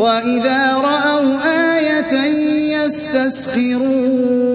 وَإِذَا رَأَوْا آيَةً يَسْتَسْخِرُونَ